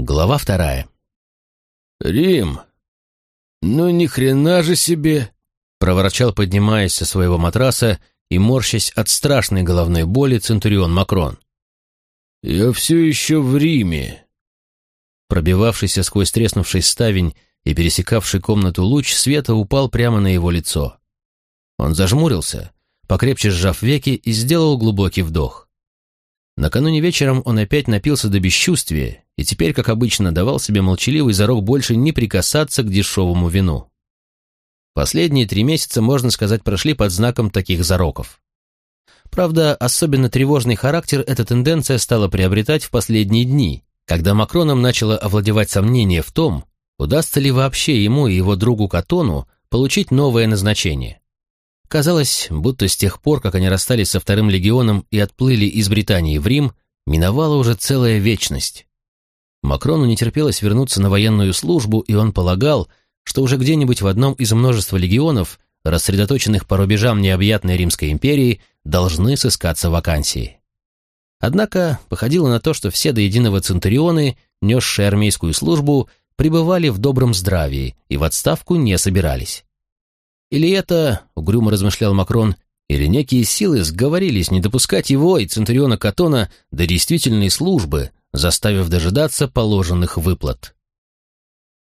Глава вторая. «Рим! Ну ни хрена же себе!» проворчал, поднимаясь со своего матраса и морщась от страшной головной боли Центурион Макрон. «Я все еще в Риме!» Пробивавшийся сквозь треснувший ставень и пересекавший комнату луч света упал прямо на его лицо. Он зажмурился, покрепче сжав веки и сделал глубокий вдох. Накануне вечером он опять напился до бесчувствия и теперь, как обычно, давал себе молчаливый зарок больше не прикасаться к дешевому вину. Последние три месяца, можно сказать, прошли под знаком таких зароков. Правда, особенно тревожный характер эта тенденция стала приобретать в последние дни, когда Макроном начало овладевать сомнение в том, удастся ли вообще ему и его другу Катону получить новое назначение. Казалось, будто с тех пор, как они расстались со Вторым легионом и отплыли из Британии в Рим, миновала уже целая вечность. Макрону не терпелось вернуться на военную службу, и он полагал, что уже где-нибудь в одном из множества легионов, рассредоточенных по рубежам необъятной Римской империи, должны сыскаться вакансии. Однако походило на то, что все до единого центурионы, несшие армейскую службу, пребывали в добром здравии и в отставку не собирались. Или это, угрюмо размышлял Макрон, или некие силы сговорились не допускать его и Центуриона Катона до действительной службы, заставив дожидаться положенных выплат.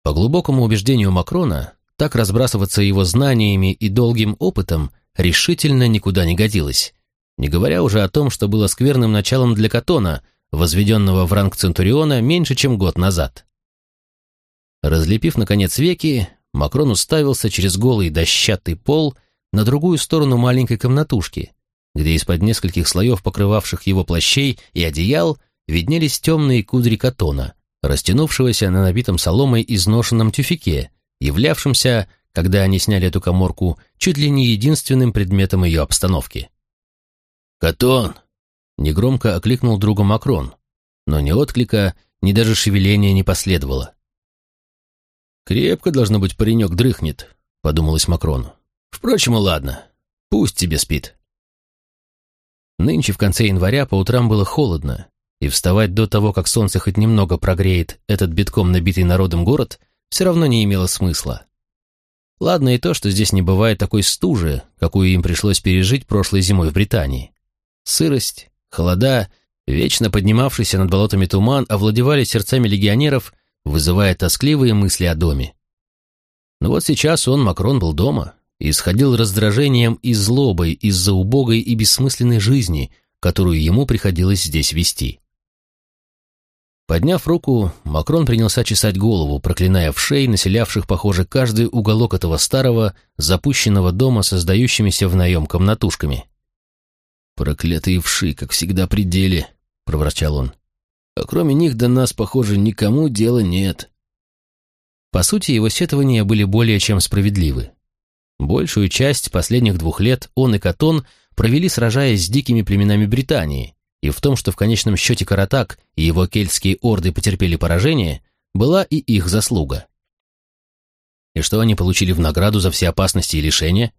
По глубокому убеждению Макрона, так разбрасываться его знаниями и долгим опытом решительно никуда не годилось, не говоря уже о том, что было скверным началом для Катона, возведенного в ранг Центуриона меньше, чем год назад. Разлепив, наконец, веки, Макрон уставился через голый дощатый пол на другую сторону маленькой комнатушки, где из-под нескольких слоев покрывавших его плащей и одеял виднелись темные кудри катона, растянувшегося на набитом соломой изношенном тюфике, являвшемся, когда они сняли эту коморку, чуть ли не единственным предметом ее обстановки. «Катон!» — негромко окликнул друга Макрон, но ни отклика, ни даже шевеления не последовало. «Крепко, должно быть, паренек дрыхнет», — подумалось Макрону. «Впрочем, ладно, пусть тебе спит». Нынче в конце января по утрам было холодно, и вставать до того, как солнце хоть немного прогреет этот битком набитый народом город, все равно не имело смысла. Ладно и то, что здесь не бывает такой стужи, какую им пришлось пережить прошлой зимой в Британии. Сырость, холода, вечно поднимавшийся над болотами туман овладевали сердцами легионеров вызывая тоскливые мысли о доме. Но вот сейчас он, Макрон, был дома и исходил раздражением и злобой из-за убогой и бессмысленной жизни, которую ему приходилось здесь вести. Подняв руку, Макрон принялся чесать голову, проклиная в шеи, населявших, похоже, каждый уголок этого старого, запущенного дома, создающимися в наем комнатушками. «Проклятые вши, как всегда при деле», — проворчал он. А кроме них до нас, похоже, никому дела нет. По сути, его сетования были более чем справедливы. Большую часть последних двух лет он и Катон провели, сражаясь с дикими племенами Британии, и в том, что в конечном счете Каратак и его кельтские орды потерпели поражение, была и их заслуга. И что они получили в награду за все опасности и лишения?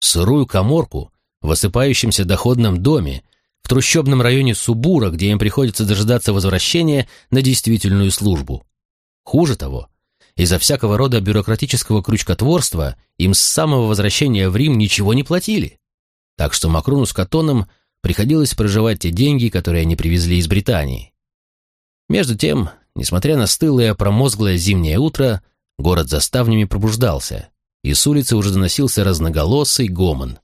Сырую коморку в осыпающемся доходном доме, в трущобном районе Субура, где им приходится дожидаться возвращения на действительную службу. Хуже того, из-за всякого рода бюрократического крючкотворства им с самого возвращения в Рим ничего не платили. Так что Макрону с Катоном приходилось проживать те деньги, которые они привезли из Британии. Между тем, несмотря на стылое промозглое зимнее утро, город за ставнями пробуждался, и с улицы уже доносился разноголосый гомон.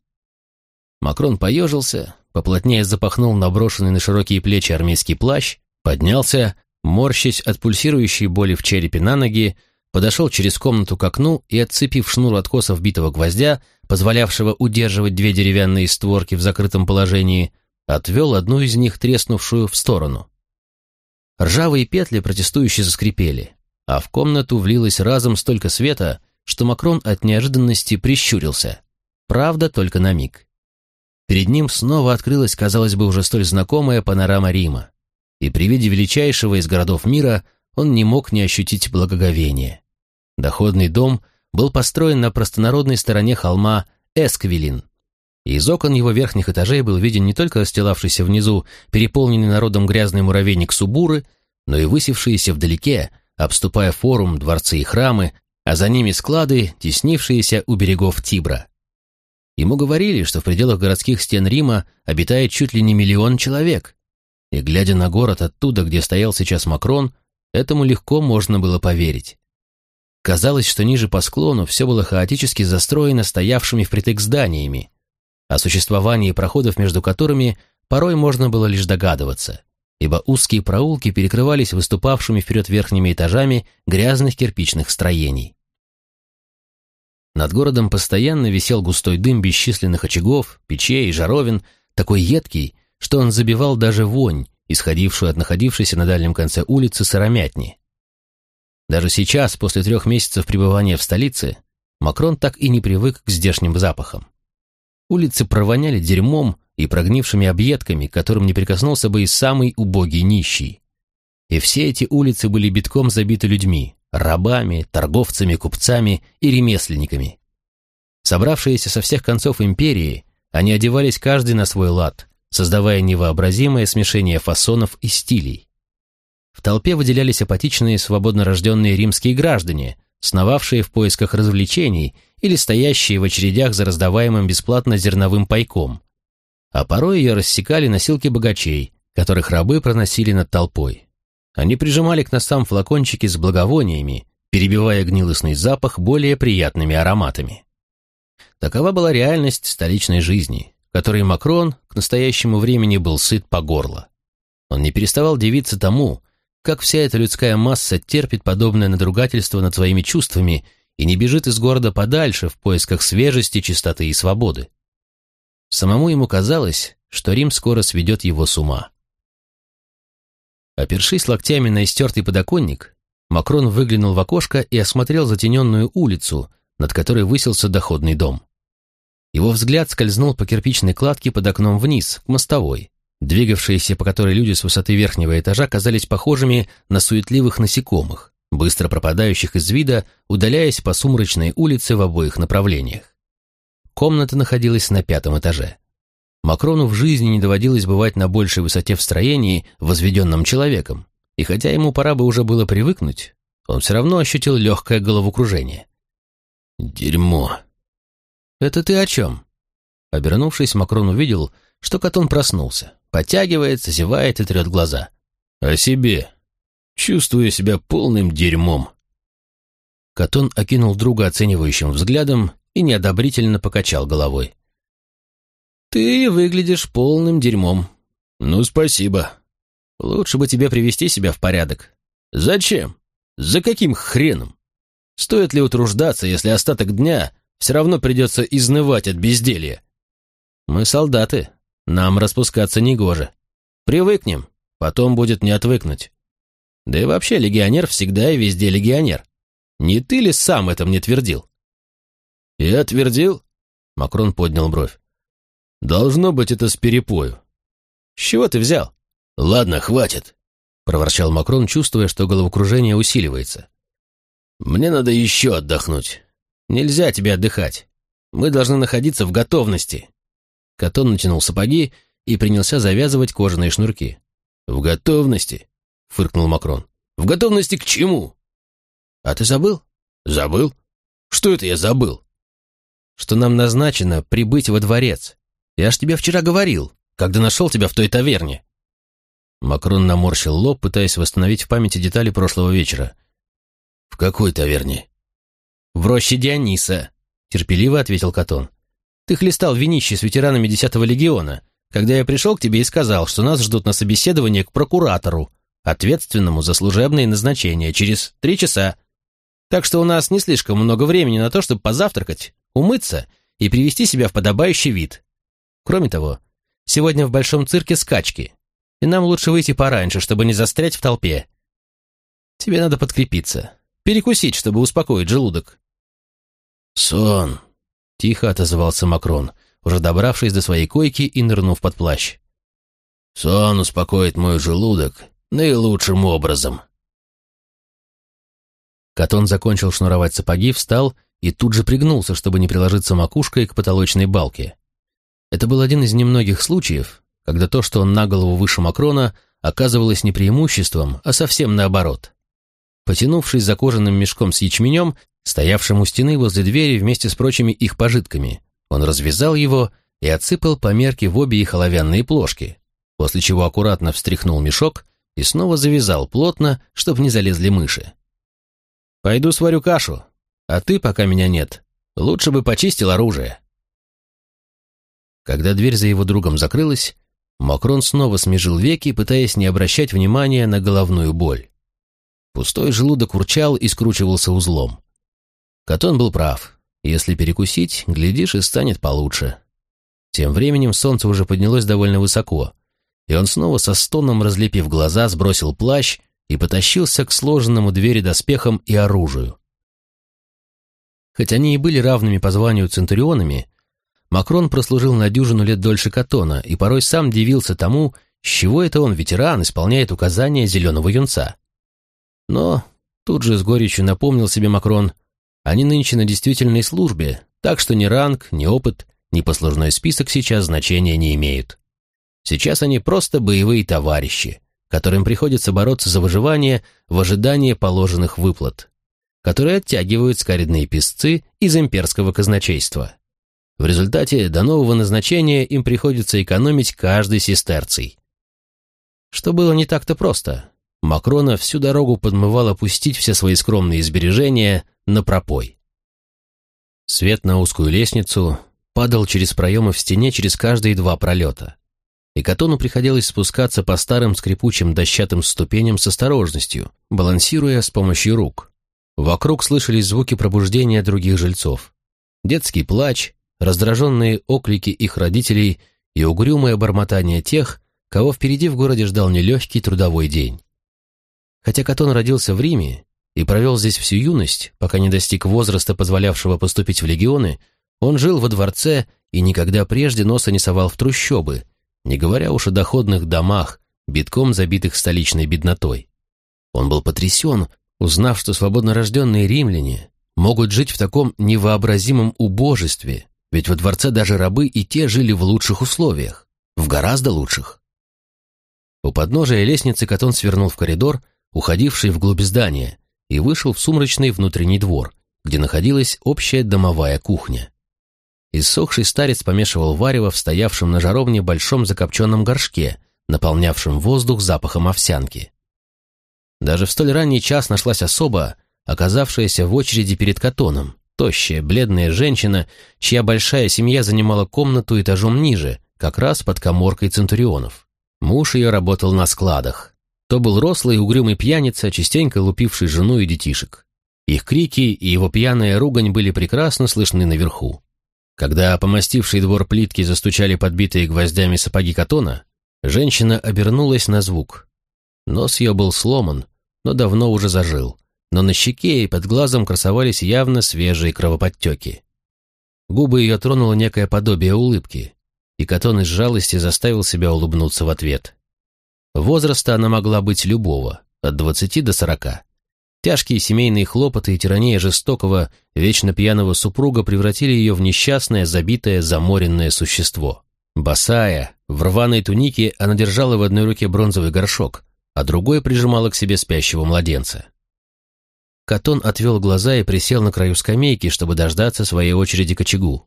Макрон поежился, поплотнее запахнул наброшенный на широкие плечи армейский плащ, поднялся, морщась от пульсирующей боли в черепе на ноги, подошел через комнату к окну и, отцепив шнур откосов битого гвоздя, позволявшего удерживать две деревянные створки в закрытом положении, отвел одну из них, треснувшую, в сторону. Ржавые петли протестующе заскрипели, а в комнату влилось разом столько света, что Макрон от неожиданности прищурился. Правда, только на миг. Перед ним снова открылась, казалось бы, уже столь знакомая панорама Рима. И при виде величайшего из городов мира он не мог не ощутить благоговения. Доходный дом был построен на простонародной стороне холма Эсквилин. Из окон его верхних этажей был виден не только расстилавшийся внизу, переполненный народом грязный муравейник Субуры, но и высевшиеся вдалеке, обступая форум, дворцы и храмы, а за ними склады, теснившиеся у берегов Тибра. Ему говорили, что в пределах городских стен Рима обитает чуть ли не миллион человек. И, глядя на город оттуда, где стоял сейчас Макрон, этому легко можно было поверить. Казалось, что ниже по склону все было хаотически застроено стоявшими впритык зданиями, о существовании проходов между которыми порой можно было лишь догадываться, ибо узкие проулки перекрывались выступавшими вперед верхними этажами грязных кирпичных строений. Над городом постоянно висел густой дым бесчисленных очагов, печей и жаровин, такой едкий, что он забивал даже вонь, исходившую от находившейся на дальнем конце улицы сыромятни. Даже сейчас, после трех месяцев пребывания в столице, Макрон так и не привык к здешним запахам. Улицы провоняли дерьмом и прогнившими объедками, к которым не прикоснулся бы и самый убогий нищий. И все эти улицы были битком забиты людьми, рабами, торговцами, купцами и ремесленниками. Собравшиеся со всех концов империи, они одевались каждый на свой лад, создавая невообразимое смешение фасонов и стилей. В толпе выделялись апатичные свободно рожденные римские граждане, сновавшие в поисках развлечений или стоящие в очередях за раздаваемым бесплатно зерновым пайком. А порой ее рассекали носилки богачей, которых рабы проносили над толпой. Они прижимали к носам флакончики с благовониями, перебивая гнилостный запах более приятными ароматами. Такова была реальность столичной жизни, которой Макрон к настоящему времени был сыт по горло. Он не переставал дивиться тому, как вся эта людская масса терпит подобное надругательство над своими чувствами и не бежит из города подальше в поисках свежести, чистоты и свободы. Самому ему казалось, что Рим скоро сведет его с ума. Опершись локтями на истертый подоконник, Макрон выглянул в окошко и осмотрел затененную улицу, над которой высился доходный дом. Его взгляд скользнул по кирпичной кладке под окном вниз, к мостовой, двигавшиеся по которой люди с высоты верхнего этажа казались похожими на суетливых насекомых, быстро пропадающих из вида, удаляясь по сумрачной улице в обоих направлениях. Комната находилась на пятом этаже. Макрону в жизни не доводилось бывать на большей высоте в строении, возведенном человеком, и хотя ему пора бы уже было привыкнуть, он все равно ощутил легкое головокружение. «Дерьмо!» «Это ты о чем?» Обернувшись, Макрон увидел, что Катон проснулся, подтягивается, зевает и трет глаза. «О себе. Чувствую себя полным дерьмом». Катон окинул друга оценивающим взглядом и неодобрительно покачал головой. «Ты выглядишь полным дерьмом». «Ну, спасибо. Лучше бы тебе привести себя в порядок». «Зачем? За каким хреном? Стоит ли утруждаться, если остаток дня все равно придется изнывать от безделья?» «Мы солдаты. Нам распускаться не гоже. Привыкнем, потом будет не отвыкнуть. Да и вообще легионер всегда и везде легионер. Не ты ли сам это мне твердил?» «Я твердил?» Макрон поднял бровь. «Должно быть это с перепою». «С чего ты взял?» «Ладно, хватит», — проворчал Макрон, чувствуя, что головокружение усиливается. «Мне надо еще отдохнуть. Нельзя тебе отдыхать. Мы должны находиться в готовности». Катон натянул сапоги и принялся завязывать кожаные шнурки. «В готовности?» — фыркнул Макрон. «В готовности к чему?» «А ты забыл?» «Забыл? Что это я забыл?» что нам назначено прибыть во дворец. Я ж тебе вчера говорил, когда нашел тебя в той таверне». Макрон наморщил лоб, пытаясь восстановить в памяти детали прошлого вечера. «В какой таверне?» «В роще Диониса», — терпеливо ответил Катон. «Ты хлестал винище с ветеранами десятого легиона, когда я пришел к тебе и сказал, что нас ждут на собеседование к прокуратору, ответственному за служебные назначения, через три часа. Так что у нас не слишком много времени на то, чтобы позавтракать, умыться и привести себя в подобающий вид. Кроме того, сегодня в большом цирке скачки, и нам лучше выйти пораньше, чтобы не застрять в толпе. Тебе надо подкрепиться, перекусить, чтобы успокоить желудок. «Сон», — тихо отозвался Макрон, уже добравшись до своей койки и нырнув под плащ. «Сон успокоит мой желудок наилучшим образом». Катон закончил шнуровать сапоги, встал и тут же пригнулся, чтобы не приложиться макушкой к потолочной балке. Это был один из немногих случаев, когда то, что он на голову выше Макрона, оказывалось не преимуществом, а совсем наоборот. Потянувшись за кожаным мешком с ячменем, стоявшим у стены возле двери вместе с прочими их пожитками, он развязал его и отсыпал по мерке в обе их оловянные плошки, после чего аккуратно встряхнул мешок и снова завязал плотно, чтобы не залезли мыши. «Пойду сварю кашу, а ты, пока меня нет, лучше бы почистил оружие». Когда дверь за его другом закрылась, Макрон снова смежил веки, пытаясь не обращать внимания на головную боль. Пустой желудок урчал и скручивался узлом. Катон был прав. Если перекусить, глядишь, и станет получше. Тем временем солнце уже поднялось довольно высоко, и он снова со стоном, разлепив глаза, сбросил плащ и потащился к сложенному двери доспехам и оружию. Хоть они и были равными по званию центурионами, Макрон прослужил на дюжину лет дольше Катона и порой сам дивился тому, с чего это он, ветеран, исполняет указания зеленого юнца. Но тут же с горечью напомнил себе Макрон, они нынче на действительной службе, так что ни ранг, ни опыт, ни послужной список сейчас значения не имеют. Сейчас они просто боевые товарищи, которым приходится бороться за выживание в ожидании положенных выплат, которые оттягивают скаридные песцы из имперского казначейства. В результате до нового назначения им приходится экономить каждый сестерций. Что было не так-то просто. Макрона всю дорогу подмывал опустить все свои скромные сбережения на пропой. Свет на узкую лестницу падал через проемы в стене через каждые два пролета. И Катону приходилось спускаться по старым скрипучим дощатым ступеням с осторожностью, балансируя с помощью рук. Вокруг слышались звуки пробуждения других жильцов. Детский плач, раздраженные оклики их родителей и угрюмое бормотание тех, кого впереди в городе ждал нелегкий трудовой день. Хотя Катон родился в Риме и провел здесь всю юность, пока не достиг возраста, позволявшего поступить в легионы, он жил во дворце и никогда прежде носа не совал в трущобы, не говоря уж о доходных домах, битком забитых столичной беднотой. Он был потрясен, узнав, что свободно рожденные римляне могут жить в таком невообразимом убожестве, ведь во дворце даже рабы и те жили в лучших условиях, в гораздо лучших. У подножия лестницы Катон свернул в коридор, уходивший вглубь здания, и вышел в сумрачный внутренний двор, где находилась общая домовая кухня. Иссохший старец помешивал варево в стоявшем на жаровне большом закопченном горшке, наполнявшем воздух запахом овсянки. Даже в столь ранний час нашлась особа, оказавшаяся в очереди перед Катоном, тощая, бледная женщина, чья большая семья занимала комнату этажом ниже, как раз под коморкой центурионов. Муж ее работал на складах. То был рослый угрюмый пьяница, частенько лупивший жену и детишек. Их крики и его пьяная ругань были прекрасно слышны наверху. Когда помастивший двор плитки застучали подбитые гвоздями сапоги Катона, женщина обернулась на звук. Нос ее был сломан, но давно уже зажил, но на щеке и под глазом красовались явно свежие кровоподтеки. Губы ее тронуло некое подобие улыбки, и Катон из жалости заставил себя улыбнуться в ответ. Возраста она могла быть любого, от двадцати до сорока. Тяжкие семейные хлопоты и тирания жестокого, вечно пьяного супруга превратили ее в несчастное, забитое, заморенное существо. Босая, в рваной тунике она держала в одной руке бронзовый горшок, а другой прижимала к себе спящего младенца. Катон отвел глаза и присел на краю скамейки, чтобы дождаться своей очереди к очагу.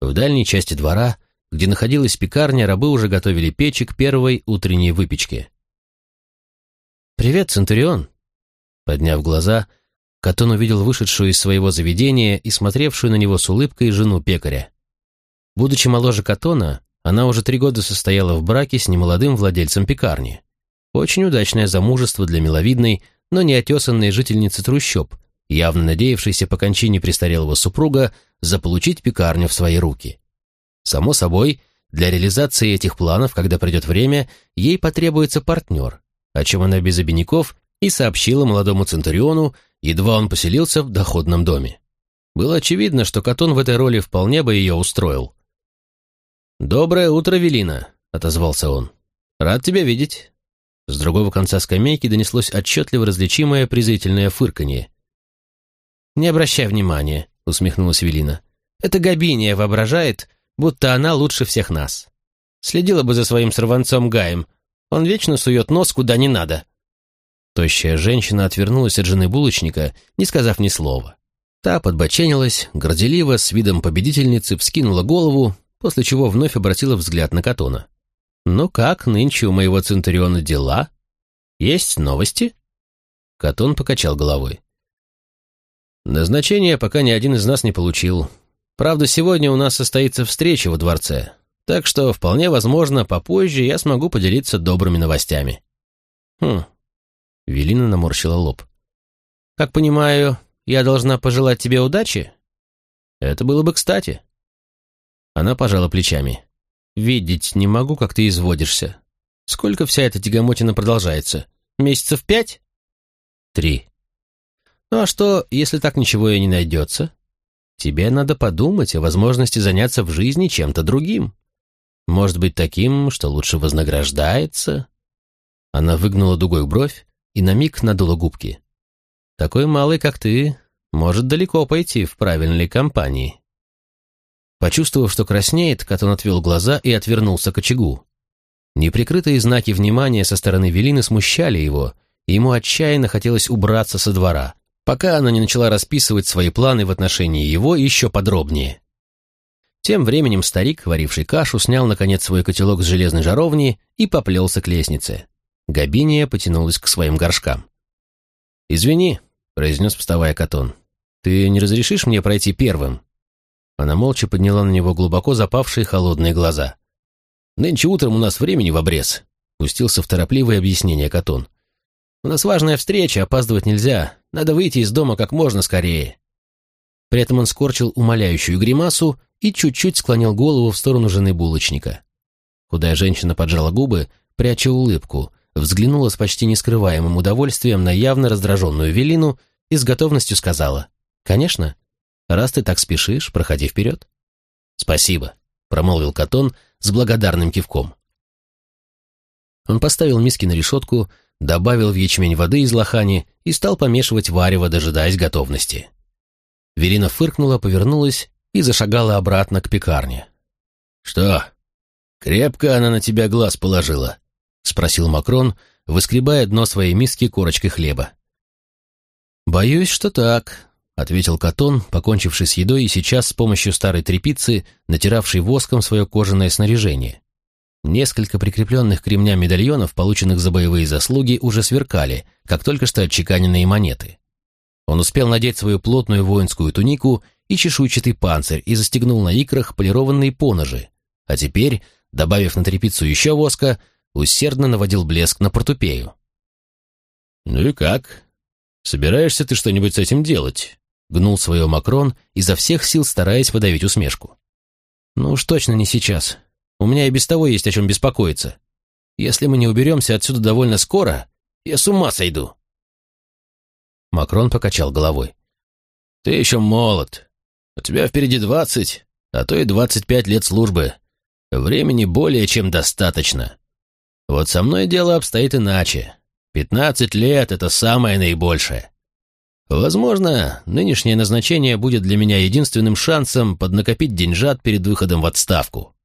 В дальней части двора, где находилась пекарня, рабы уже готовили печи к первой утренней выпечке. «Привет, Центурион!» Подняв глаза, Катон увидел вышедшую из своего заведения и смотревшую на него с улыбкой жену пекаря. Будучи моложе Катона, она уже три года состояла в браке с немолодым владельцем пекарни. Очень удачное замужество для миловидной, но неотесанной жительницы трущоб, явно надеявшейся по кончине престарелого супруга заполучить пекарню в свои руки. Само собой, для реализации этих планов, когда придет время, ей потребуется партнер, о чем она без обиняков и сообщила молодому Центуриону, едва он поселился в доходном доме. Было очевидно, что Катон в этой роли вполне бы ее устроил. «Доброе утро, Велина», — отозвался он. «Рад тебя видеть». С другого конца скамейки донеслось отчетливо различимое презрительное фырканье. «Не обращай внимания», — усмехнулась Велина. «Это Габиния воображает, будто она лучше всех нас. Следила бы за своим сорванцом Гаем, Он вечно сует нос куда не надо». Тощая женщина отвернулась от жены булочника, не сказав ни слова. Та подбоченилась, горделиво, с видом победительницы, вскинула голову, после чего вновь обратила взгляд на Катона. «Ну как нынче у моего Центуриона дела? Есть новости?» Катон покачал головой. «Назначение пока ни один из нас не получил. Правда, сегодня у нас состоится встреча во дворце, так что вполне возможно, попозже я смогу поделиться добрыми новостями». «Хм...» Велина наморщила лоб. «Как понимаю, я должна пожелать тебе удачи?» «Это было бы кстати». Она пожала плечами. Видеть не могу, как ты изводишься. Сколько вся эта тягомотина продолжается? Месяцев пять? Три. Ну а что, если так ничего и не найдется? Тебе надо подумать о возможности заняться в жизни чем-то другим. Может быть, таким, что лучше вознаграждается?» Она выгнула дугой бровь и на миг надула губки. «Такой малый, как ты, может далеко пойти в правильной компании». Почувствовав, что краснеет, Катон отвел глаза и отвернулся к очагу. Неприкрытые знаки внимания со стороны Велины смущали его, и ему отчаянно хотелось убраться со двора, пока она не начала расписывать свои планы в отношении его еще подробнее. Тем временем старик, варивший кашу, снял, наконец, свой котелок с железной жаровни и поплелся к лестнице. Габиния потянулась к своим горшкам. «Извини», — произнес, вставая Катон, — «ты не разрешишь мне пройти первым?» Она молча подняла на него глубоко запавшие холодные глаза. «Нынче утром у нас времени в обрез», — пустился в торопливое объяснение Катон. «У нас важная встреча, опаздывать нельзя. Надо выйти из дома как можно скорее». При этом он скорчил умоляющую гримасу и чуть-чуть склонил голову в сторону жены булочника. Худая женщина поджала губы, пряча улыбку, взглянула с почти нескрываемым удовольствием на явно раздраженную Велину и с готовностью сказала «Конечно, Раз ты так спешишь, проходи вперед». «Спасибо», — промолвил Катон с благодарным кивком. Он поставил миски на решетку, добавил в ячмень воды из лохани и стал помешивать варево, дожидаясь готовности. Верина фыркнула, повернулась и зашагала обратно к пекарне. «Что, крепко она на тебя глаз положила?» — спросил Макрон, выскребая дно своей миски корочкой хлеба. «Боюсь, что так», — ответил Катон, покончивший с едой и сейчас с помощью старой тряпицы, натиравший воском свое кожаное снаряжение. Несколько прикрепленных к ремням медальонов, полученных за боевые заслуги, уже сверкали, как только что отчеканенные монеты. Он успел надеть свою плотную воинскую тунику и чешуйчатый панцирь и застегнул на икрах полированные поножи, а теперь, добавив на тряпицу еще воска, усердно наводил блеск на портупею. «Ну и как? Собираешься ты что-нибудь с этим делать?» Гнул свое Макрон, изо всех сил стараясь подавить усмешку. «Ну уж точно не сейчас. У меня и без того есть о чем беспокоиться. Если мы не уберемся отсюда довольно скоро, я с ума сойду». Макрон покачал головой. «Ты еще молод. У тебя впереди двадцать, а то и двадцать пять лет службы. Времени более чем достаточно. Вот со мной дело обстоит иначе. Пятнадцать лет — это самое наибольшее. Возможно, нынешнее назначение будет для меня единственным шансом поднакопить деньжат перед выходом в отставку.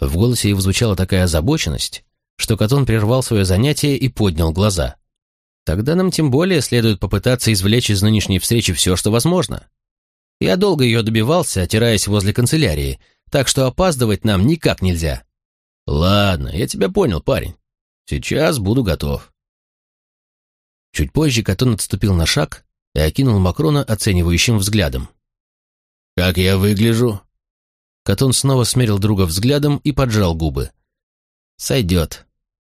В голосе его звучала такая озабоченность, что Катон прервал свое занятие и поднял глаза. Тогда нам тем более следует попытаться извлечь из нынешней встречи все, что возможно. Я долго ее добивался, отираясь возле канцелярии, так что опаздывать нам никак нельзя. Ладно, я тебя понял, парень. Сейчас буду готов. Чуть позже Катон отступил на шаг и окинул Макрона оценивающим взглядом. «Как я выгляжу?» Катон снова смерил друга взглядом и поджал губы. «Сойдет.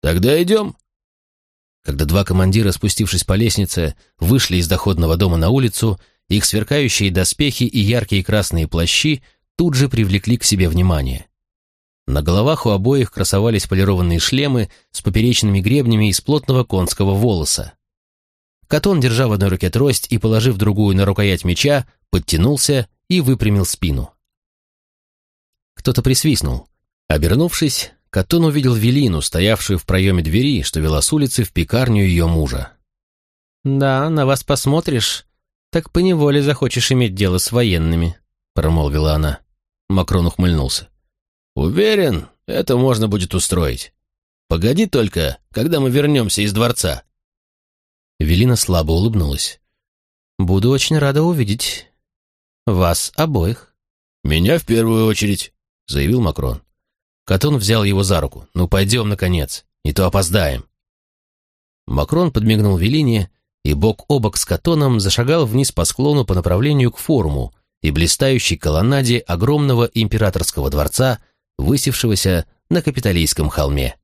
Тогда идем». Когда два командира, спустившись по лестнице, вышли из доходного дома на улицу, их сверкающие доспехи и яркие красные плащи тут же привлекли к себе внимание. На головах у обоих красовались полированные шлемы с поперечными гребнями из плотного конского волоса. Катон, держа в одной руке трость и положив другую на рукоять меча, подтянулся и выпрямил спину. Кто-то присвистнул. Обернувшись, Катон увидел Велину, стоявшую в проеме двери, что вела с улицы в пекарню ее мужа. «Да, на вас посмотришь, так поневоле захочешь иметь дело с военными», — промолвила она. Макрон ухмыльнулся. «Уверен, это можно будет устроить. Погоди только, когда мы вернемся из дворца». Велина слабо улыбнулась. «Буду очень рада увидеть вас обоих». «Меня в первую очередь», — заявил Макрон. Катон взял его за руку. «Ну, пойдем, наконец, не то опоздаем». Макрон подмигнул Велине и бок о бок с Катоном зашагал вниз по склону по направлению к форуму и блистающей колоннаде огромного императорского дворца, высевшегося на Капитолийском холме.